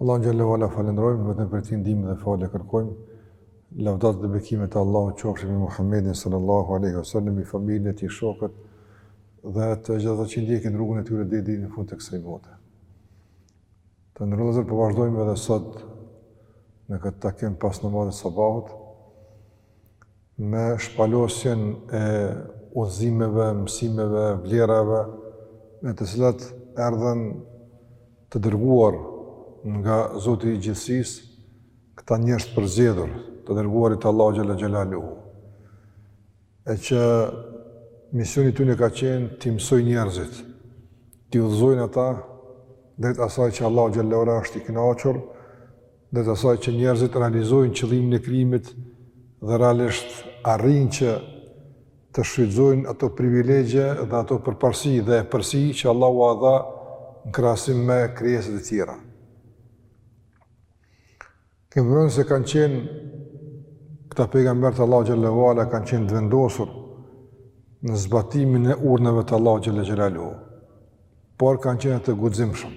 Allahun xhelle ve ala falënderojmë, vetëm prej tij ndihmë dhe falje kërkojmë. Lavdat dhe bekimet e Allahut qofshin mbi Muhammedin sallallahu alaihi wasallam, mbi familjen e tij, shokët dhe të gjithë ata që ndjekin rrugën e tyre deri në fund të kësaj bote. Të nderuar vëllezër, po vazhdojmë edhe sot në këtë takim pas namazit të sabahut. me shpalosjen e udhëzimeve, mësimeve, vlerave, me të cilat erdhen të dërguar nga Zoti i Gjithësisë, këta njerëz të përzgjedhur, të dërguarit e Allahut xhelle xhelaluhu. E që misioni i tyre ka qenë t'i mësojnë njerëzit, t'i udhëzojnë ata drejt asaj që Allahu xhelle ve ala është i kënaqur Drejt asaj që njerëzit realizojnë qëllimin e krijimit dhe realisht arrijnë që të shfrytëzojnë ato privilegje dhe ato përparësi dhe epërsi që Allahu ua dha në krahasim me krijesat e tjera. Kemi përmendur se kanë qenë këta pejgamberët e Allahut xhelle ve ala kanë qenë të vendosur në zbatimin e urdhnave të Allahut xhelle xhelaluhu, por kanë qenë të guximshëm.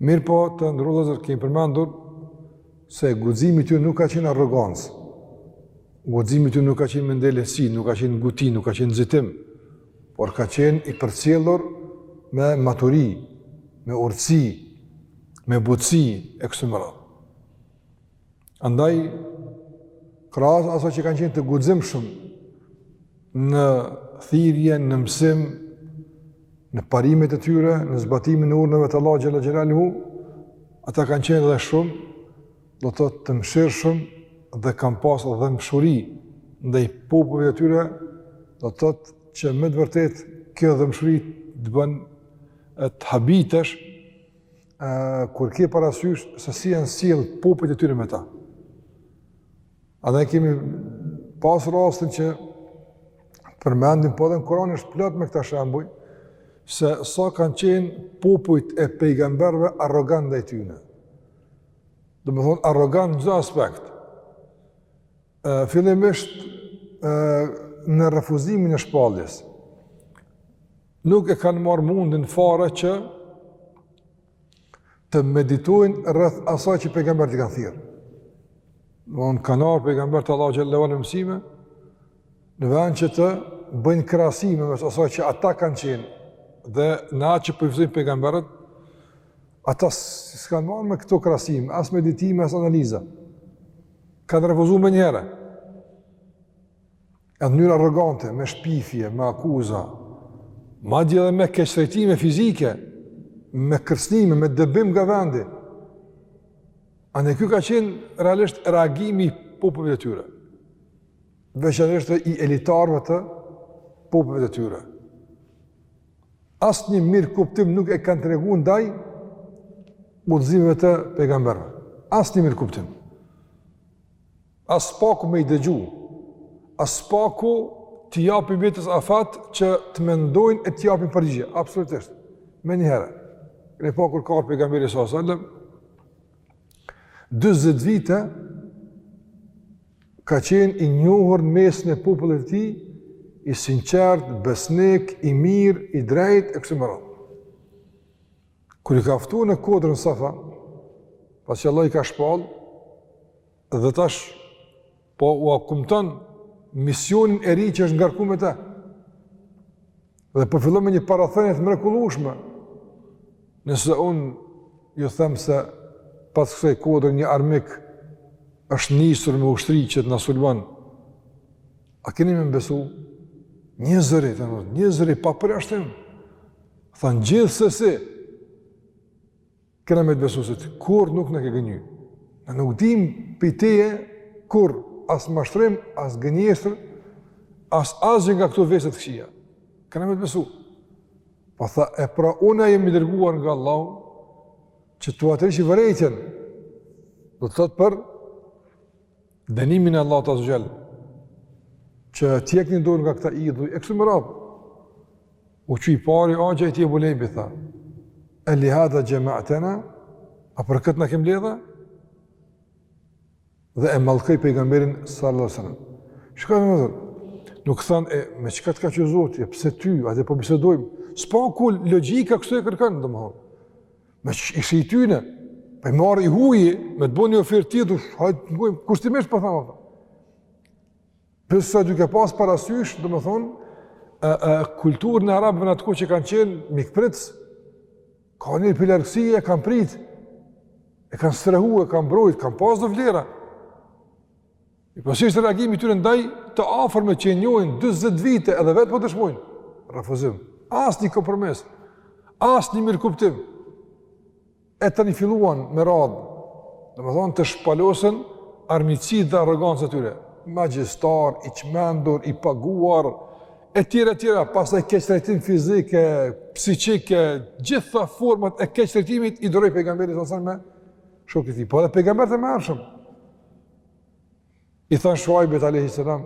Mirëpo të nderuar vëllezër kemi përmendur se guximi i tyre nuk ka qenë arrogancë, guximi i tyre nuk ka qenë mendjelehtësi, nuk ka qenë nguti, nuk ka qenë nxitim, por ka qenë i përcjellur me maturi, me urtësi, me butësi, e kështu me radhë. Andaj, krahas asaj që kanë qenë të guximshëm në thirrje, në mësim, në parimet e tyre, në zbatimin e urdhnave të Allahut xhelle xhelaluhu, ata kanë qenë edhe shumë, do të thotë të mëshirshëm dhe kanë pasë dhembshuri ndaj popujve të tyre, do të thotë që me të vërtetë kjo dhembshuri të bën të habitesh, kur ke parasysh se si janë sjell popujt e tyre me ta. A ne kemi pas rastin që përmendim po edhe në Kur'an është plot me këta shembuj se sa kanë qenë popujt e pejgamberëve arrogant ndaj tyre. Domethënë arrogant në çdo aspekt. Ë fillimisht ë në refuzimin e shpalljes. nuk e kanë marrë mundin fare që të meditojnë rreth asaj që pejgamberët i kanë thirrë. Në në kanë ardh pejgamberët e Allahut xhelle ve ala me mësime, në vend që të bëjnë krahasime mes asaj që ata kanë qenë, dhe në atë që përfaqësojnë pejgamberët, ata s'kanë marrë me këto krahasime, as meditime, as analiza. Kanë refuzu menjëherë. E në mënyrë arrogante, me shpifje, me akuza, madje dhe me keqtrajtime fizike, me kërcënime, me dëbim nga vendi. Ama kjo ka qenë realisht reagimi i popujve të tyre, veçanërisht i elitarëve të popujve të tyre. Asnjë mirëkuptim nuk e kanë tregu ndaj udhëzimeve të pejgamberëve. Asnjë mirëkuptim. Aspaku me i dëgju, aspaku t'i japin vetes afat që të mendojnë e të japin përgjigje, absolutisht, menjëherë. Keni pa kur ka pejgamberi s.a.s. 40 vite ka qenë i njohur në mesin e popullit të tij, i sinqert, besnik, i mirë, i drejtë, e kështu me radhë. Kur i ka ftu në kodrën Safa, pasi që Allahu i ka shpallë, Dhe tash, po ua kumton misionin e ri që është ngarku me te. Dhe po fillon me një parathënie të mrekullueshme. Nëse unë ju them se pas kësaj kodre një armik është nisur me ushtri që të na sulmon. A keni me më besu? Njëzëri, njëzëri pa përjashtim. Thanë gjithsesi, Kena me të besu se ti kurrë nuk na ke gënjy. Na nuk dimë prej teje kurrë as mashtrim, as gënjeshtër, as asgjë nga këto vese të këqija. Kena me të besu. Po tha, e pra unë jam i dërguar nga Allahu, që t'ua tërheqi vërejtjen, do të thotë për dënimin e Allahut azze ue xhel që të hiqni dorë nga këta idhuj e kështu me radhë u çu i pari axha i tij Ebu Lehebi tha e li hadha xhema'tena a për këtë na ke mbledhë dhe e mallkoi pejgamberin sallallahu sallam çka domethënë nuk thanë e me çka të ka çu Zoti e pse ty hajde po bisedojmë së paku logika kështu e kërkon domethënë Meqë ishe i tyne, po e marr i huji, me të bo një ofertë tjetër, hajt të ngojmë, kushtimisht pra po them, pra. Besa duke pas parasysh, domethënë, e, e, kulturën e arabëve në atë kohë që kanë qenë, mikpritës, ka një prej largësie e kanë pritë, e kanë strehu, e kanë mbrojtë, kanë pas do vlera. E po si ishte reagimi i tyre ndaj të afërmit që e njohin 40 vite edhe vetë po dëshmojnë? Refuzim. Asnjë kompromis. Asnjë mirëkuptim. E tani filluan me radhë. Domethënë të shpalosen armiqësia dhe arroganca e tyre. Magjistar i çmendur, i paguar e tjera e tjera, pastaj keqtrajtim fizik e psikik e gjitha format e keqtrajtimit i duroi pejgamberi sallallahu alajhi wasallam. Shokët i tij, po edhe pejgamberët e mëhershëm I thanë Shuajbit alejhi selam,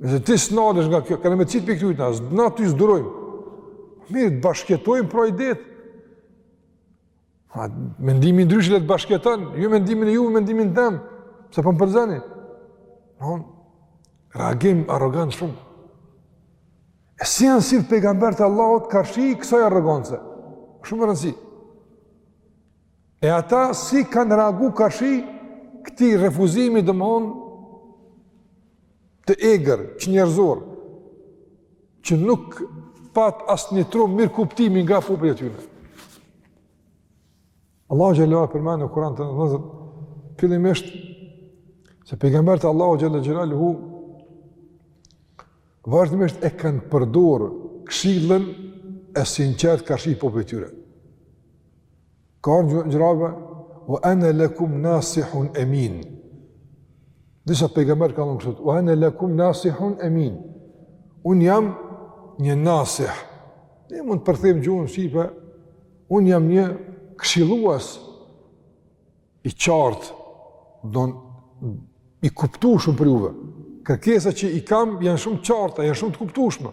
nëse ti s'nalesh nga kjo, kanë me t'qitë prej këtuhit, na ty s'durojmë. Mirë, të bashketojmë pra i thotë. Mendimi ndryshe le të bashketan, ju mendimin e juj, mendimin tem, pse po më përzani. No, reagim arrogant shumë. E si janë sjellë pejgamberët e Allahut karshi kësaj arrogance. Shumë me rëndësi. E ata si kanë reagu kashi këti refuzimi dhe më të egrë, çnjerëzor, që nuk pat asnjë troh mirëkuptimi nga populli i tyre. Allahu xhele përmend në Kur'an të në dhëzër, fillimisht, se pejgamberët e Allahut xhele xhelaluhu, vazhdimisht e kanë përdorë këshillën e sinqertë karshi popullit tyre. Ka në gjuhën arabe, ue ene lekum nasihun emin. Disa pejgamberë kanë thënë kështu, ue ene lekum nasihun emin. Unë jam një nasih. Ne mund të përkthejmë në gjuhën shqipe, unë jam një këshillues i qartë, don, i kuptueshëm për juve. Kërkesat që i kam janë shumë të qarta, janë shumë të kuptueshme.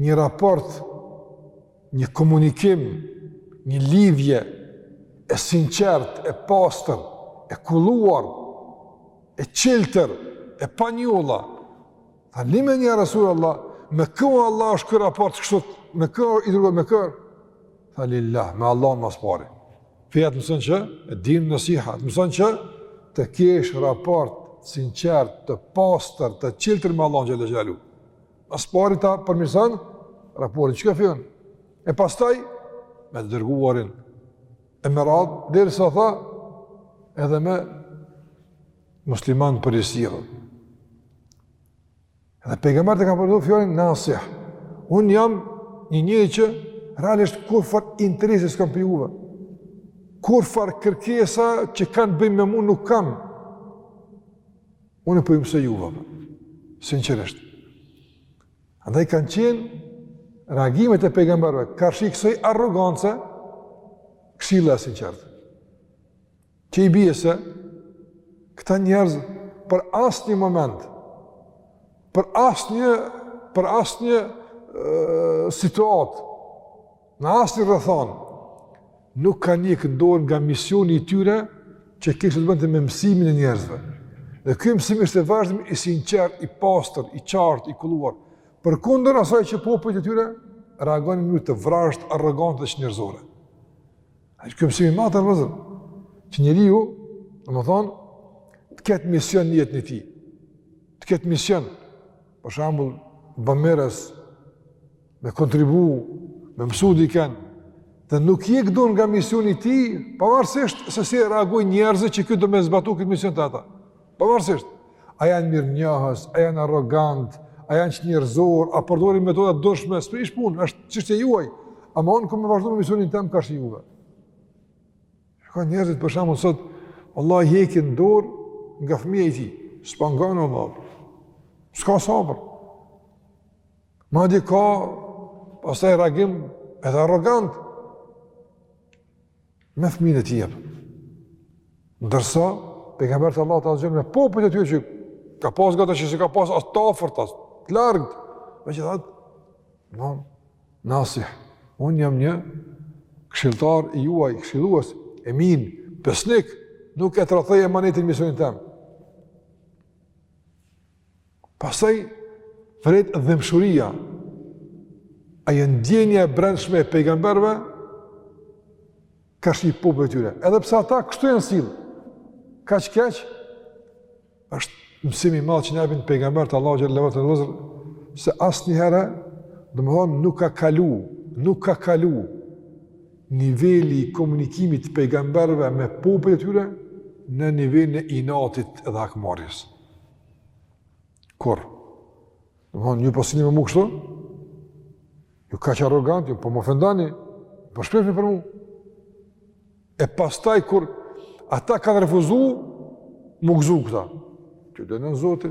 një raport, një komunikim, një lidhje e sinqert, e pastër, e kulluar, e çiltër, e pa njolla. Thanë, limen ja Resulallah, me kë me Allah me kriju raport kështu, me kë i dërguar me kë. Tha, lillah, me Allahun ma së pari. Feja të mëson që, ed-dinu nasiha, të mëson që, të kesh raport të sinqertë, të pastër, të çiltër me Allahun xhele xhelaluhu. Ma së pari ta përmirëson raportin çka fillon. E pastaj me të dërguarin e me radhë, derisa tha edhe me muslimanët në përgjithësi. Edhe pejgamberët kanë përdorë fjalën nasih. Unë jam një njeri që realisht kurrfarë interesi s'kam prej juve. Kurrfarë kërkesa që kanë të bëjnë me mu nuk kam. Unë po ju mësoj juve. Sinqerisht. Andaj kanë qenë reagimet e pejgamberëve karshi kësaj arrogance, këshilla e sinqertë. Që i bie se këta njerëz për asnjë moment, për asnjë, për asnjë situatë, Në asnjë rrethanë nuk kanë hjekë dorë nga misioni i tyre që kishte të bënte me mësimin e njerëzve. Dhe ky mësim ishte vazhdim i sinqert, i pastër, i qartë, i kulluar. Përkundër asaj që popujt e tyre reagonin në mënyrë të vrazhdë, arrogant dhe çnjerëzore. Ky mësim i madh, vëllezër, që njeriu, domethonë, të ketë mision në jetën e tij, të ketë mision, për shembull, bamirës, me kontribu, me mësu diken, dhe nuk hjek dorë nga misioni i tij, pavarësisht se si reagojnë njerëzit që ky do me zbatu këtë mision te ata. Pavarësisht, a janë mirënjohës, a janë arrogant, a janë çnjerëzor, a përdorin metoda t'ndryshme, s'prish punë, është çështje e juaj, ama unë kam me vazhdo me misionin tem karshi juve. Ka njerëz për shembull sot, vallahi hekin dorë nga fëmija i tij, subhanallah, s'ka sabër, Madje ka pastaj reagim edhe arrogant me fëmijën e tij. Ndërsa, pejgamberët e Allahut xhele shanuhu me popujt e tyre që ka pas ngata që s'e ka pas as të afërt, as të largët, megjithatë, në nasih, unë jam një këshilltar i juaj, këshillues, emin, besnik, nuk e tradhtoj emanetin misionin tem. Pastaj vërehet dhëmshuria. Ajo ndjenja e brendshme e pejgamberëve karshi popujt e tyre. Edhe pse ata kështu janë sill. Kaç keq është mësim i madh që na japin pejgamberët e Allahut xhele shanuhu se asnjëherë domthon nuk ka kalu, nuk ka kalu niveli i komunikimit të pejgamberëve me popujt e tyre në nivelin e inatit dhe hakmarrjes. Kur? Domethonë ju po silleni me mu kështu? Ju kaq arrogant, ju po më ofendani, po shpifni për mu. E pastaj, kur ata kanë refuzu, m'u gëzu këta. Që i dënon Zoti.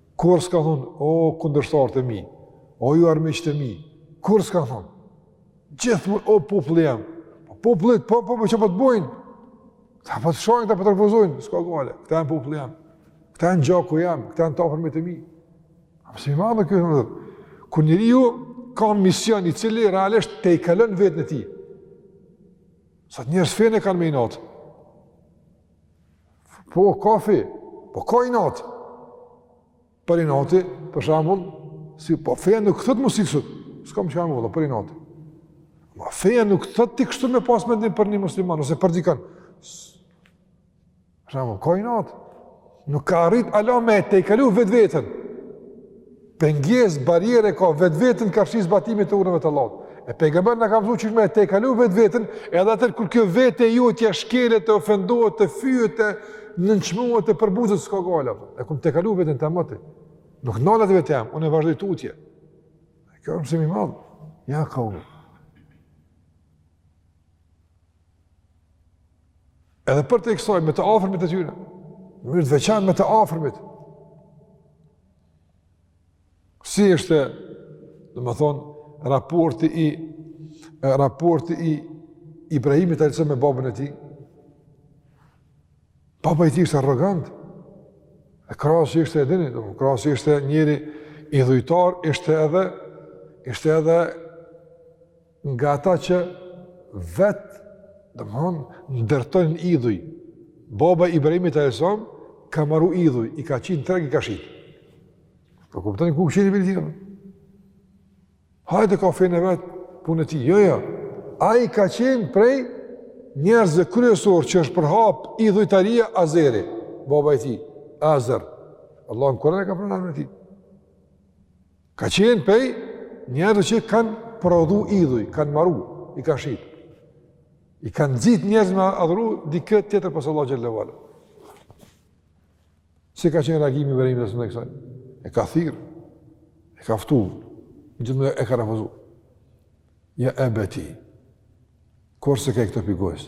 Kurrë s'kanë thonë, o kundërshtarët e mi, o ju armiqët e mi, kurrë s'kanë thonë, gjithmonë o populli jem, po populli, po, po, po, çka po të bojnë, këta po të shajnë, këta po të refuzojnë, s'ka gajle, këta janë populli jem, këta janë gjaku jem, këta janë t'afërmit e mi. A punë e madhe kjo, në dhëtë, kur njeriu ka mision i cili realisht tejkalon veten e tij, sot njerëz fenë e kanë me inat, Po, kafi, po ka inat. Prej inati, për shembull, si, po feja nuk thotë mu si kështu, s'kam çka m'u bo, vlla, prej inati. Ma feja nuk thotë ti kështu me pas mëni për një musliman, ose për dikënd. Për shembull, ka inat. Nuk ka arrit hala me tejkalu vetveten. Pengesë, barrierë ka vetveten karshi zbatimit të urdhrave të Allahut. E pejgamberi na ka mësuar qysh me tejkalu vetveten, edhe atëherë kur kjo vete e jotja shkelet, të ofendohet, të fyhet, të nënçmohet, të përbuzet s'ka gajle. E kom tejkalu veten ka moti. Nuk ndalet vetja jem, unë vazhdoj tutje. Kjo është mësim i madh. Ja kaumi. Edhe për të iksoj me të afërmit të tyre. Në mënyrë të veçantë me të afërmit. Si ishte, domethënë, raporti i, raporti i Ibrahimit alejhi selam me babën e tij? Baba i tij ishte arrogant. E krahas që ishte e dini, krahas që ishte njeri idhujtar, ishte edhe, ishte edhe nga ata që vetë domethënë ndërtojnë idhuj baba i Ibrahimit alejhi selam ka maru idhuj i ka qit n'treg i ka shit po kuptoni ku qeni me ditë hajde ka fenë e vet punë e tij jo jo ai ka qenë prej njerëzve kryesorë që është përhap idhujtaria Azeri baba i tij Azer Allah në Kur'an e ka përmend emrin e tij Ka qenë pej njerëzve që kanë prodhu idhuj, kanë maru, i kanë shit. I kanë nxit njerëz me adhuru dikë tjetër pos Allahut xhele ve ala. Si ka qenë reagimi i Ibrahimit alejhi selam ndaj kësaj? E ka thirrë, e ka ftu, megjithëse e ka refuzu. Ja ebeti, kur se ke këtë pigojës?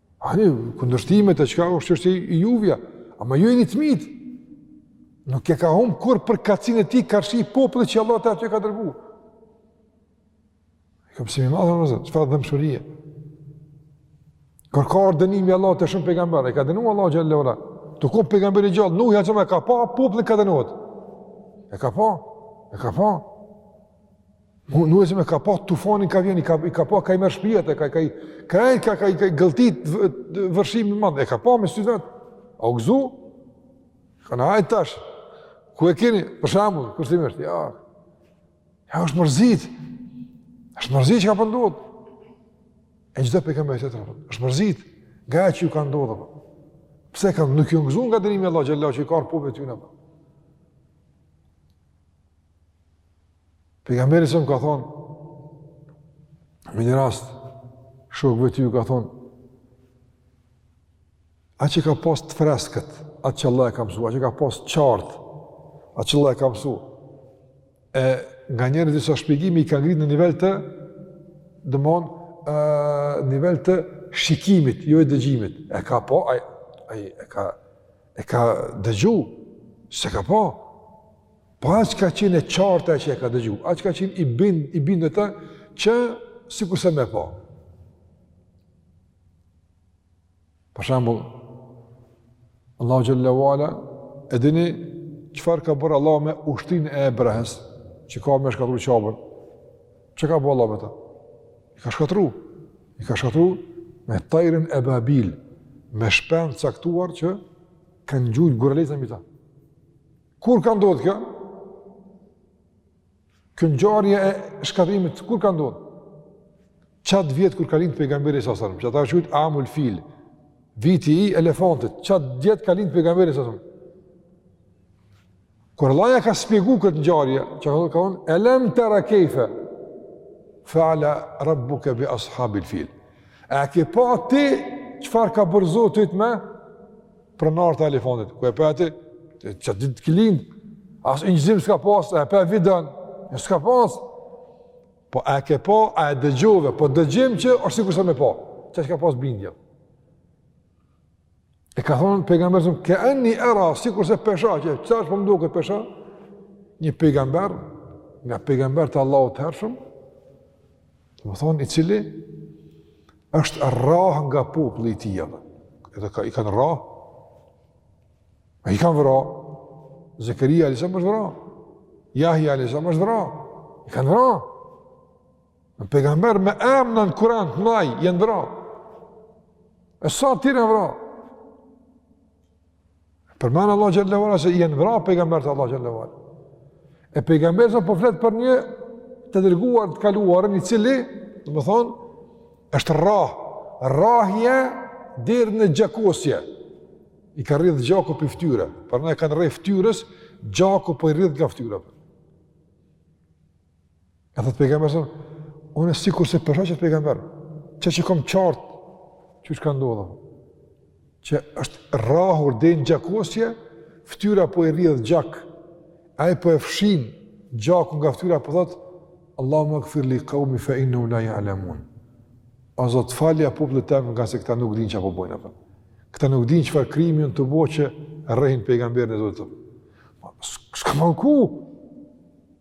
Ani, kundërshtimet e çka është është e juaja, ama ju jeni të mitë. Nuk e ka humë kurrë përkatësinë e tij karshi popullit që Allahu aty e ka dërgu. E ky mësim i madh, vëllezër, çfarë dhembshurie. Kur ka ardhë dënimi i Allahut te shumë pejgamberë, e ka dënu Allahu xhele ve ala. Tu kon pejgamberi gjallë, nuk e qëma e ka pa, popullin kah dënohet. E ka pa, e ka pa. Nuhi alejhi selam e ka pa tufanin kah vjen, i ka, i ka pa kah i merr shpijat, e ka, ka, ka, ka, ka, ka gëlltit vërshimi i madh, e ka pa me sytë e vet. A u gëzu? Ka thanë hajt tash. Ku e keni? Për shembull, kështu mirë? Jo, jo është mërzit. është mërzit çka po ndodh. Po e njëjtë edhe pejgamberët tjerë. është mërzit. Nga ajo që ju ka ndodhë. Po. Pse ka nuk janë gëzu nga dënimi i Allahut xhele që i ka ardhë popujve të tyre. Po. Pejgamberi alejhi selam ka thonë, me një rast, shokëve të vet ju ka thonë, aq e ka pas të freskët atë që Allahu e ka mësu, aq e ka pas qartë atë që Allahu e ka mësu, e nganjëherë disa shpjegime i ka ngrit në nivel të domethënë nivel të shikimit, jo e dëgjimit. E ka pa ai ai e ka e ka dëgju s'e ka pa Po aq ka qenë e qartë ajo që e ka dëgju, aq ka qenë i bind, i bind ata, që sikur se me pa. Për shembull, Allahu xhelle ue ala e dini çfarë ka bërë Allah me ushtrinë e Ebrahës, që ka me shkatru Qaben. Çka ka bërë Allah me ta? I ka shkatrru. I ka shkatrru me tajren ebabil, me shpend të caktuar që kanë gjujt guralecë mi ta. Kur ka ndodhë kjo? Kjo ngjarje e shkatrimit, kur ka ndodhë? Qatë vjetë kur ka lindë pejgamberi alejhi selam, qata është qujtë amul fil, viti i elefantit, qatë vjetë ka lindë pejgamberi alejhi selam. Kur Allah ka spjegu këtë ngjarje, çka thonë, ka thonë, elem tera kejfe fe'ale rabbuke bi ashabil fil. A e ke pa ti, çfarë ka bërë Zoti yt me, Pronarët e elefantit, ku e pa ti, qat ditë ke lind, as inçizim s'ka pas, e pa videon, s'ka pas, po a ke pa, a e dëgjove, po dëgjim që është sikur se me pa, qeshtu ka pas bindje. E ka thonë pejgamberi alejhi selam, ke enni enduru, sikurse pe shoh, qe qeshtu po më duket pe shoh, një pejgamber, nga pejgamberët e Allahut të hershëm, Domethonë, i cili është rrahë nga populli i tij, edhe ka, i kanë rrahë, a i kanë vra, Zekerija alejhi selam është vra, Jahja alejhi selam është vra, i kanë vra, pejgamberë me emna në Kuran, ndaj, janë vra, e sa tjere vra, Përmend Allahu xhelle ue ala se janë vra pejgamberët e Allahut xhelle ue ala. E pejgamberi alejhi selam po flet për një të dërguar të kaluar i cili, domethonë, është rrah, rrahje deri në gjakosje. I ka rrjedh gjaku prej fytyre, pra në kanë rreth fytyrës, gjaku po i rrjedh nga fytyra. E thotë pejgamberi alejhi selam, unë sikurse pe shoh qat pejgamber, qaq e kom qartë, çka ka ndodhë, që është rrahur deri në gjakosje, ftyra po i rrjedhë gjak, ai po e fshin gjakun nga ftyra, po thotë, Allahummegfir li kaumi fe innehum la ja'lemun. O Zot falja popullit tem ngase këta nuk din çka po bojnë, a. Këta nuk din çfarë krimi janë tu bo që rrehin pejgamberin e Zotit. S'ka më ku,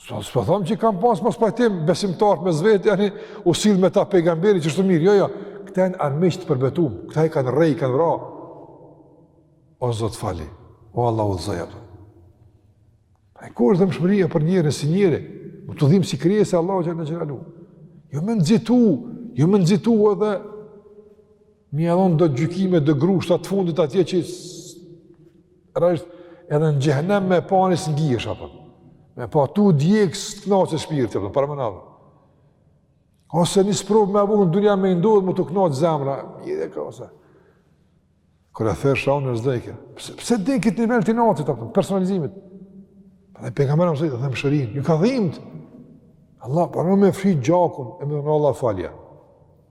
Së, s'po thom që kanë pas mospajtim besimtarët mes vete, është sjellë me ta pejgamberi qeshtu mirë, jo, jo, këta janë armiqë të përbetum, këta i kanë rreh, kanë vra. O Zot fali, o Allah udhëzoji. E kur dhimshmëria për njeri, si njeri, me t'u dhimë si krijesë e Allahut xhelle xhelaluhu. Jo me nxitu, jo me nxitu edhe, me ia dhon do gjykime, do grushta t'fundit atje që Rrejt edhe në xhehnem me pa një së ndijesh, apë. Me pa tu djeg me t'u knaq shpirti, a po, paramenoje. Ose një sprovë me avun, dunja me ndodhë, me t'u knaq zemra. Një dhe ka, ose. Kër e thërë shra unë e zdejke. Pse, pse deri n'këtë nivel të inatit, a po, personalizimit. Dhe pejgamberi mësoi, dhe më shërin. Iu ka dhimbt. Allah, po e fshi gjakun, e më dhe në Allah falja.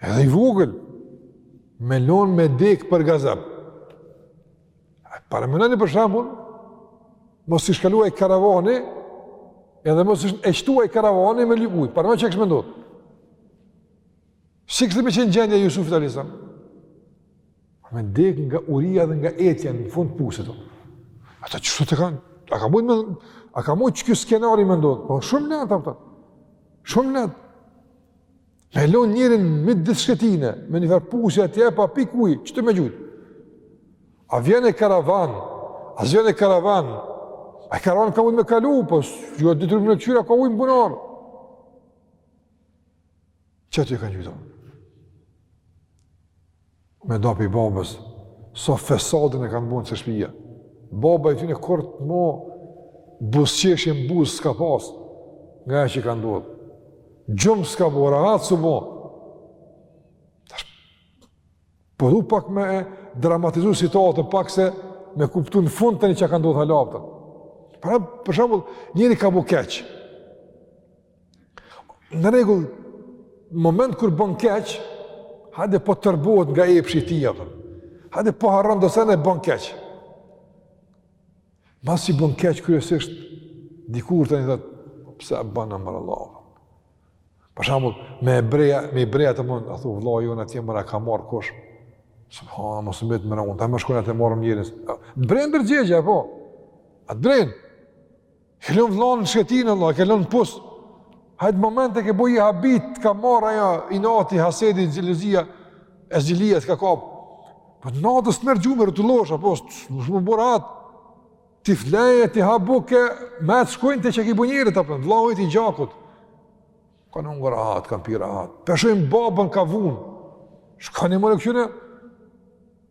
Edhe i vogël, me lon me dek për gazep. Paramenoni për shembull, mos ish kalu ai karavani, edhe mos ish shku ai karavani me lyp ujë. Paramenoni çka kish me ndodh. Si kish me qenë gjendja e Jusufit alejhi selam. Me dek nga uria dhe nga etja në fund pusit. Ata që shtu të kanë? A ka mujtë me... A ka mujtë qiky skenari me ndodh? Po shumë letë, a po. Shumë letë. Me lon njerin midis shkretine, me një farë pusi atje, pa pikë ujë, qaty me gjujt? A vjen e karavan, a s'vjen e karavan, ai karavan ka mujt me kalu, po jo detyrum me kqyr a ka ujë në bunar. Qaty e kanë gjujt? Me da pi babës, sa fesadin e kanë bu te shpija. Baba i tyne kurrë mo buzëqeshje n'buzë s'ka pas, nga ajo që i ka ndodh. Gjumë s'ka bo, rahat s'u bo. Po du pak me e dramatizu situatën, pak se me kuptu në fund tani çka ka ndodh halapëtën. Pra, për shembull, njeri ka bu keq, Në rregull, në moment kur bën keq, hajde po tërbohet nga epshi i tij apo. Hajde po harron do sa ne bën keq. Masi bën keq kryesisht dikur tani thot, pse bëna more Allah. Për shembull, me ebrea, me ebrea të mund, a thu vëllai jonë atje mëra ka marr kush. Subhanallahu, mos më bëhet mëra, unë ta më shkon atë marrëm njerëz. Bren ndërgjegjja a po. A t'bren. Ke lënë vëllain në shkretinë Allah, ke lënë n'pus. Hajt n'moment e ke bo i habit, ka marr ajo inati, hasedi, xhelozia, e zilia të ka kap. Po natën t'merr gjumi rrotullohesh apo mos më bëra at. Ti fle, ti ha bukë, me atë shkojnë të çka i ki bu njerit, a po, vllaut të gjakut. Kanë hongër rahat, kanë pi rahat. Po e shohin babën ka vunë. Shka një mërë kqyre?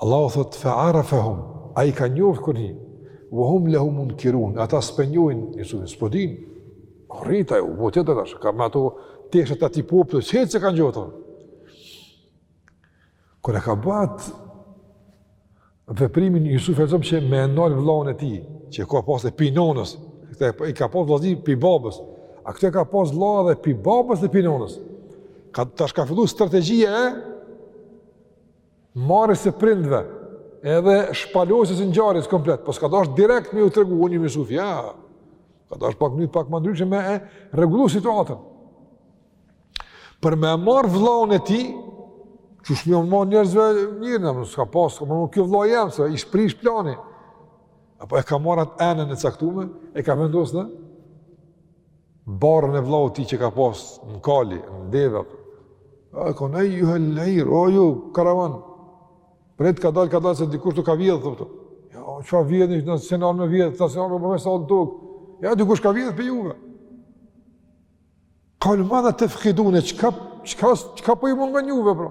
Allahu thotë fe arafahum, ai i ka njoft kur. Wa hum lahu munkirun, ata s'po e njojn Jusufin, s'po din. Rrit ai, u të tash, ka me ato tesha të ati popullit, që s'e kanë njoft, thonë. Kur e ka bo at veprimin Jusufi alejhi selam që me e nal vllaun e ti, që e ka pas e pi nonës, i ka pas vllazën pi babës, a këtë e ka pas vlla edhe pi babës edhe pi nonës. Ka, tash ka fillu strategjia e Marrjes së prindëve, edhe shpalosjes së ngjarjes komplet, po s'ka dasht direkt me u tregu unë jam Jusufi, jo. Ka dasht pak, pak ma ndryshe me e rregullu situatën. Për me marr vëllaun e tij, qysh me ja marr njerëzve njerin, na mos ka pas, më nuk ky o vëllai jem se i prish planin. Apo e ka marr atë enën e caktume, e ka vendosur në barrën e vllaut tij që ka pas në kali, në deve, e ka thonë, ejjuhel ir, o ju, karavan, prit, ka dalë, ka dalë, se dikush të ka vjedhë, të përto, ja, o, çfarë vjedhë, ne s'kena ardh me vjedhë, s'kena ardh me bo fesad në tokë, jo, dikush ka vjedhë prej juve. Kalu madha tefkidune, çka, çka, çka po ju mungon juve, pra?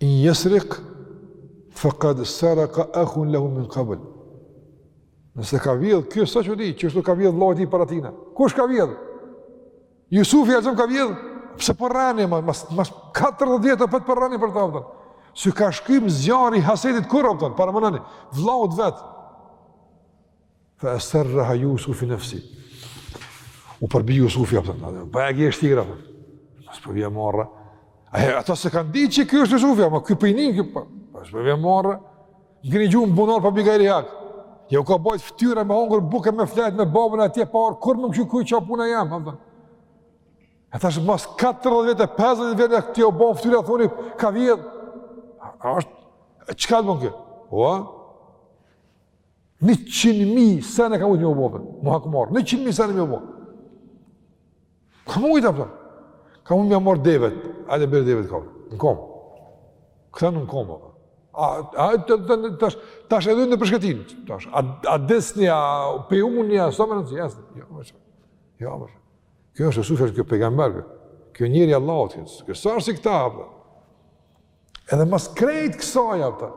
In yasriq faqad saraqa akhun lahu min qabl. Nëse ka vjedh ky s'o çudi, qashtu ka vjedh vllai i tij para tina. Kush ka vjedh? Jusufi alejhi selam ka vjedh, pse po rreni, mas mas 40 vjet prapë po rreni për të, kupton. S'ju ka shkim zjarri i hasedit, kupton, paramenoni, vllaut vet. Fa asarraha Yusufu fi nafsihi. E përbiu Jusufi, a kupton, në adhëm. Pa e gje shtigra, për. S'po u vjen marre. A e ata s'e kanë ditë që ky është Jusufi, ama ky po i njeh, kjo për. Po. S'po u vjen marre. Më keni gjujt në bunar për bigajri hak. Ju ka bajt ftyra me hongër bukë me fletë me babën atje pa orë, kur më këshu kuj qa puna jem, a kupton. E tash, mas 40 vjete, 50 vjete, ju bon ftyra, thoni, ka vjedhë. A është, çka të bënë kjo? Oa, Njëqind mijë sene ka mujtë me u bërë, m'u hakmarrë, njëqind mijë sene me u bërë. Ka mujtë, a kupton. Ka mujtë me ua marrë devet, a le bërë devet ka mujtë, në komë. Kthenu në komë, a kupton. A, a, të, të, të, tash, tash edhe në përshkëtin, tash, a, a desni, a, pe unë, a, sa më në të jasë, jo, më që, jo, më që. Ky është Jusufi, ky pejgamber, ky njeri i Allahut, ky s'është si këta, a kupton. Edhe mas krejt kësaj, a kupton.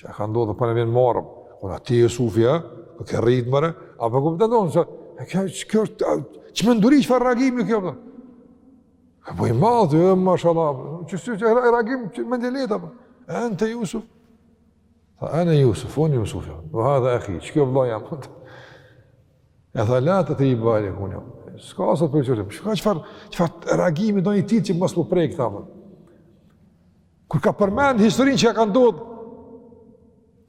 Çka ka ndodhur po u vjen marre. A je ti Jusufi, a? Po ke rrit more? A po kupton don se e ka çka çmë nduri çfarë reagimi kjo po? Ke bo i madh, jo mashallah. Çu si ti reagim ti më deleta po. Ante Jusuf. Tha ana Jusuf, unë Jusuf. Wa hadha akhi, ky vëllai jem. Ja tha la tathriba alaykum. S'ka sot për ju qortim. Shka çfarë, çfarë reagimi do një tijë që mësë më prej këta më. Kur ka përmend historinë që i ka ndodhur,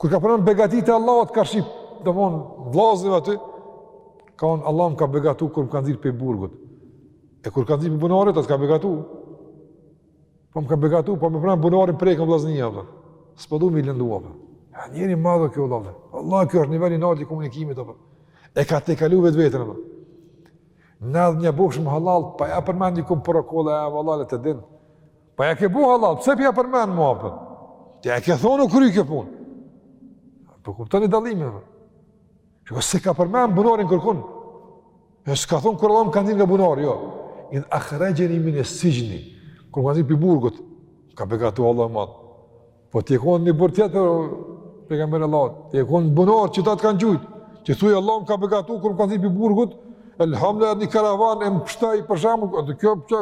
kur ka përmend begatitë e Allahut karshi, domthon vllazënve aty, ka thonë Allahu më ka begatu kur më ka nxjerr prej burgut. E kur e ka nxjerr bunarit, a s'e ka begatu. Po më ka begatu, po me përmend bunarin preken vllaznit apo. S'po du me i lëndu apo. Ja njeri i madh ky vëlla. Vallahi ky është niveli i lartë i komunikimit apo. E ka tejkalu vetveten apo. Ne edhe në ja bofshim hallall, pa ja përmend një kumë prokola, e vallahi të din. Po ja ke bo hallall, pse pja përmen mua për? Ti ja ke thonë u kry kjo punë. Po kuptoni dallimin apo? Kjo s'e ka përmen bunarin kërkun. Ja s'ka thonë kur Allah më kanë nga bunari, jo. Idh akhrajeni min as-sijni. Kur kanë pi burgut, ka begatu Allah më. Po ti e kanë një burrë tjetër pejgamberi Allah. Ti e kanë n'bunar që ta të kanë gjujt. Ti thuaj Allah më ka begatu kur kanë pi burgut. Elhamdullah një karavan e më pështoi për shembull, atë kjo pse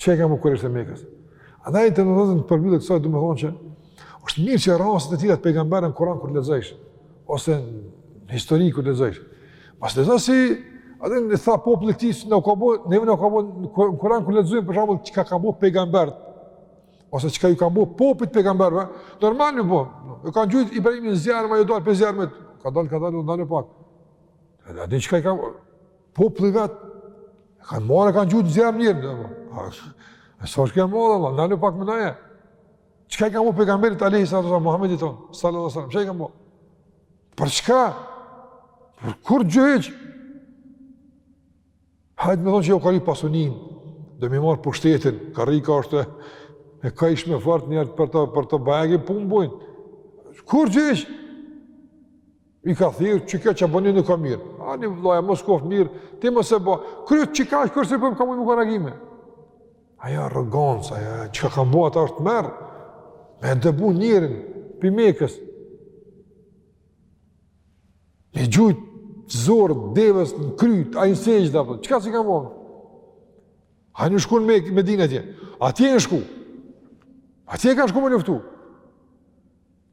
Që e ka më kurejshët e Mekës. A da e të në dhezën të përmjullet kësaj, domethonë që është mirë që rastet e tjera të pejgamberëve n'Kuran kur lexojsh, ose në histori kur lexojsh. Mas të zënë si, a dhe në tha populli këtij, çka na ka bo, në në ka bo, në Kuran kur lexojsh, për shembull, çka ka bo pejgamberi, ose çka ju ka bo populli pejgamberëve, normal një bo, e kanë gjujt Ibrahimin n'zjarm, u dalë prej zjarmit, kadalë, kadalë, ndal pak. A dhe çka i ka bo, Populli vet ka marrë kanë gjujt n'zjarm mirë do. A sa është kjo moda valla, ndal pak më ndaj. Çka i ka bo pejgamberit Ali sallallahu alaihi wasallam Muhamedit ton sallallahu alaihi wasallam, çka i ka bo? Për çka? Për kurgjë hiç? Hajde me thonë që jo ka një pasuni, do me i marrë pushtetin, karrika është e ka ishme fort njërë për të, për të bajegi, po më bojnë. Kurgjë hiç? I ka thirr, që kjo që bëni nuk ka mirë. Ani, vlla, mos koftë mirë, ti mos e ba. Krejt çka është kërësë i përmë, ka mujt me ka reagime. Ajo arrogancë, ajo, çka kanë ba ta është merë, me e dëbu njerin, prej Mekës. Me gjujt zorrët e devës në kry, ai në sexhde, dhe përë, çka s'i kanë ba? A në shku në Me, Medinë atje, atje në shku, atje kanë shku me luftu.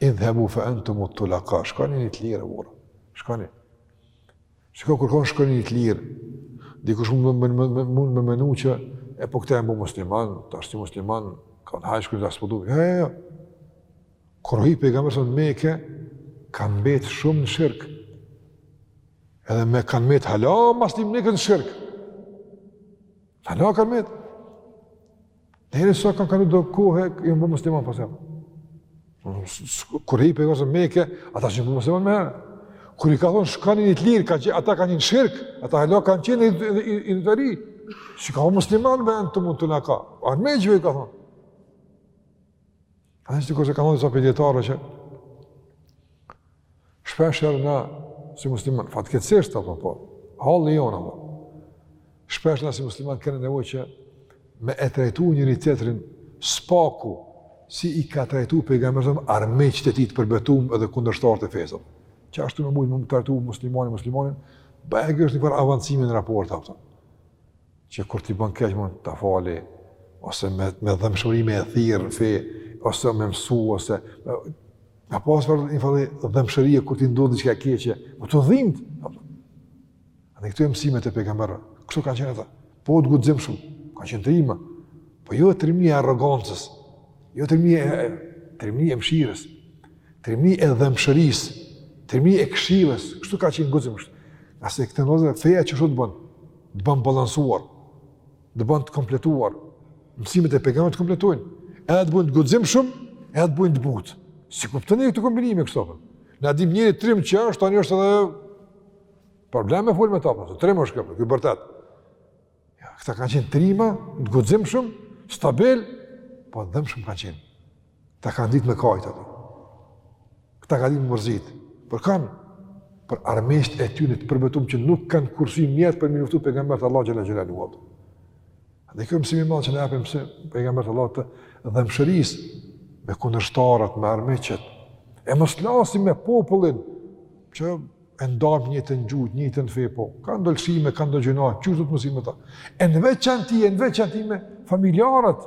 Idhhebu fe entumut-tuleka, shkoni jeni të lirë, vlla, shkoni. Shko kërkon shkoni jeni të lirë, dikush mund me, me, me, me, me menu që, e po këta janë bo musliman, tash si musliman, ka në hajshku një të aspodu, jo, jo, jo. Kur hi pejgamberi në Meke, kanë mbet shumë në shirk, edhe me kanë mbet hala, masi hini n'Mekë në shirk. Hala kanë mbet. Derisa kanë kalu do kohë, janë bo musliman për të jam. Kur hi pejgamberi n'Meke, ata s'janë bo musliman me herë. Kur i ka thonë, shkoni jeni të lirë, që, ata kanë qenë në shirk, ata hala kanë qenë idhujtarë. S'i ka thonë muslimanëve entumut-tuleka. Armiqve i ka thonë. Anë sikurse kanë thonë disa pi dijetarëve që shpesh edhe na si musliman, fatkeqësisht apo po, halli jonë apo. Shpesh na si musliman kemi nevojë që me e trajtu njëri-tjetrin s'paku si i ka trajtu pejgamberi armiqt e tij të përbetuar edhe kundërshtarët e fesë. Që ashtu me mujt me e trajtu muslimani muslimanin, bëhet gjë është për avancimin e raportit apo. Që kur t'i bën keq mund ta fali ose me me dhemshmëri me e thirr në fe ose me mësu ose ka pas për një fjalë dhemshmëri kur t'i ndodh diçka e keqe, me t'u dhimbt. Këto janë mësimet e pejgamberëve. Kështu kanë qenë ata. Po të guximshëm, kanë qenë trima. Po jo trimni e arrogancës. Jo trimni e, trimni e mëshirës. Trimni e dhemshurisë. Trimni e këshillës. Kështu kanë qenë guximshëm. Pse këtë, feja që është të bën. të bën të balancuar, të bën të kompletuar, mësimet e pejgamberit të kompletojnë, edhe të bën të guximshëm, edhe të bën të butë. Si i kuptoni këto kombinime kështu? Na dim njëri trim që është tani është edhe problem me fol me ta, po trim është ky, ky bërtet. Ja, këta kanë qenë trima, të guximshëm, stabil, po të dhemshëm kanë qenë. Këta kanë ditë me kajtë ata. Këta kanë ditë me u mërzit. Për kënd, për armiqtë e tyne të përbetum që nuk kanë kursy mjet për me i luftu pejgamberët e Allahut xhele xhelaluhu. Dhe kjo mësim i madh që na japin pejgamberët e Allahut të dhemshurisë me kundërshtarët, me armiqtë. E mos flasim me popullin që e ndajmë të njëjtën gjuhë, të njëjtën fe, po kanë do lëshime, kanë do gjëna, që duhet t'i mësojmë ata. E në veçanti, e në veçanti me familjarët,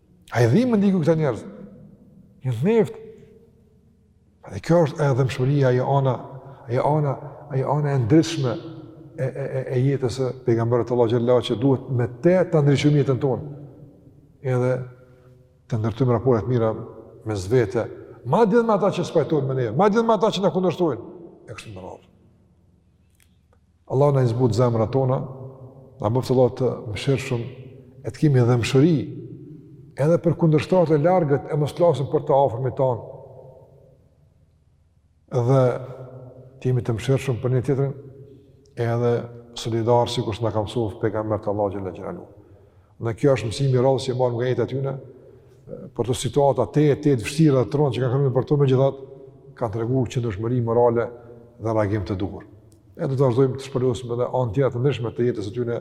A i dhimbën dikujt këta njerëz? Janë të nejtë. Dhe kjo është dhemshmëria, ajo ana, ajo ana, ajo ana e ndritshme e, e, e, e jetës e pejgamberëve të Allahut xhele xhelaluhu që duhet me te ta ndriçojmë jetën tonë. Edhe të ndërtojmë raporte të mira mes vete, madje dhe me ata që s'pajtohen me neve, madje dhe me ata që na kundërshtojnë, e kështu me radhë. Allahu na i zbuttë zemrat tona, na bëftë Allah të mëshirshëm, e të kemi dhemshuri, edhe për kundërshtarët e largët, e mos flasim për të afërmit tanë, edhe të jemi të mëshirshëm për njëri-tjetrin, edhe solidarë sikurse na kanë mësu pejgamberët e Allahut xhele xhelaluhu. Dhe kjo është mësimi i radhës i marrë nga jeta e tyne, për ato situata tejet të vështira dhe të rënda që kanë qenë për ta, megjithatë kanë tregu qëndrueshmëri morale dhe reagim të duhur. E do të vazhdojmë të shpalosim edhe anë tjera të ndritshme të jetës e tyre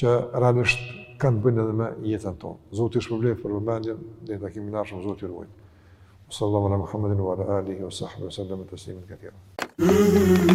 që realisht kanë të bëjnë edhe me jetën tonë. Zoti ju shpërbleftë për vëmendjen, deri në takimin e ardhshëm Zoti ju ruajt. Sallallahu ala Muhammedin wa ala alihi wa sahbihi wa sallam tasliman kethira. Mm-hmm.